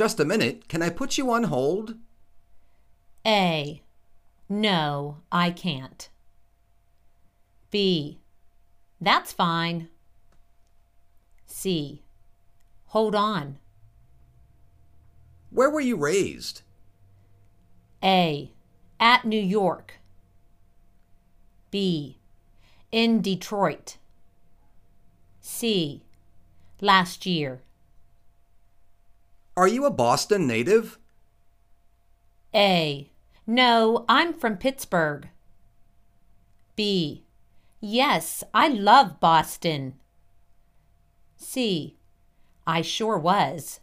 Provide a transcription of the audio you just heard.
Just a minute. Can I put you on hold? A. No, I can't. B. That's fine. C. Hold on. Where were you raised? A. At New York. B. In Detroit. C. Last year. Are you a Boston native? A. No, I'm from Pittsburgh. B. Yes, I love Boston. C. I sure was.